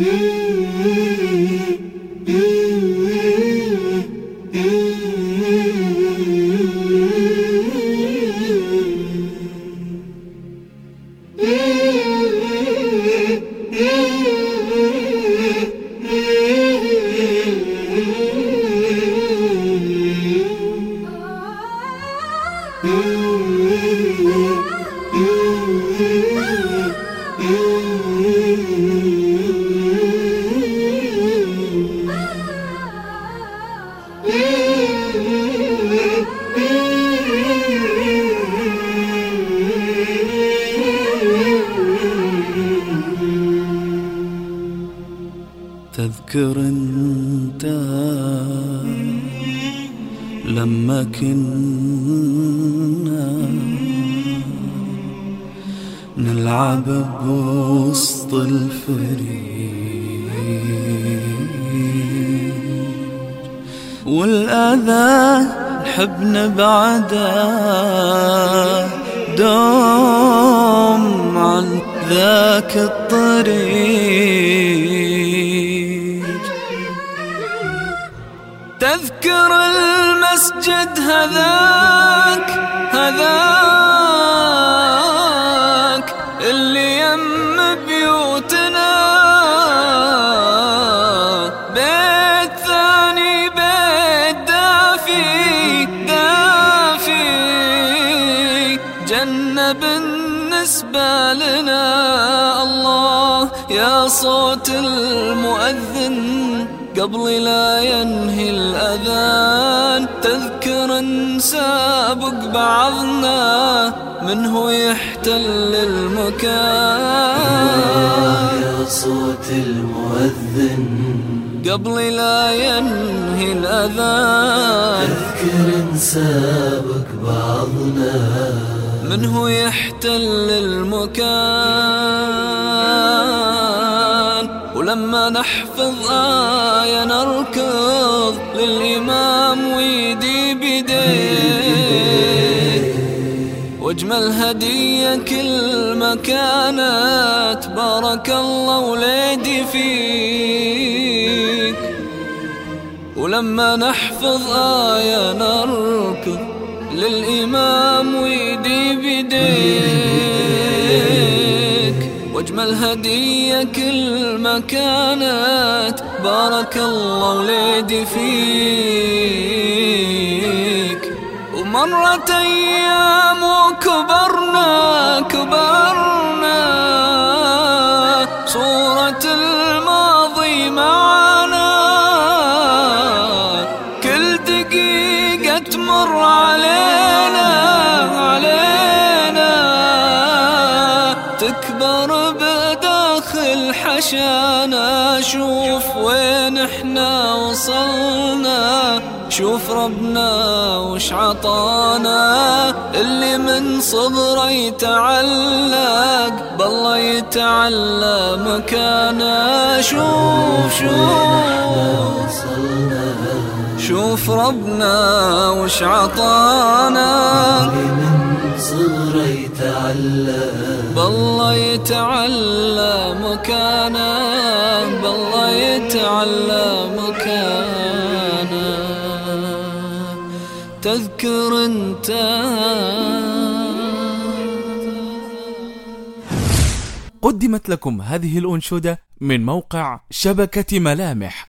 Ooh. تذكر انت لما كنا نلعب بوسط الفريق. والأذى نحب نبعده دوم عن ذاك الطريق تذكر المسجد هذاك هذاك اللي يم بيوتنا. بيت ثاني بيت دافي دافي. جنة بالنسبة لنا الله يا صوت المؤذن. قبل لا ينهي الأذان. تذكر نسابق بعضنا من هو يحتل المكان. يا صوت المؤذن. قبل لا ينهي الأذان. تذكر نسابق بعضنا من هو يحتل المكان. ولما نحفظ آية نركض للإمام ويدي بيديه واجمل هدية كل ما كانت بارك الله وليدي فيك. ولما نحفظ آية نركض للإمام ويدي بيديك واجمل هدية كل ما كانت. بارك الله وليدي فيك. ومرت أيام وكبرنا كبرنا. صورة الماضي معنا. كل دقيقة تمر علينا علينا. تكبر بداخل حشانا شوف وين إحنا وصلنا. شوف ربنا وش عطانا. اللي من صغره يتعلق بالله يتعلى مكانه. شوف شوف شوف ربنا وش عطانا. من صغره يتعلم. بالله يتعلى مكانه بالله يتعلى مكانه تذكر أنت. قدمت لكم هذه الأنشودة من موقع شبكة ملامح.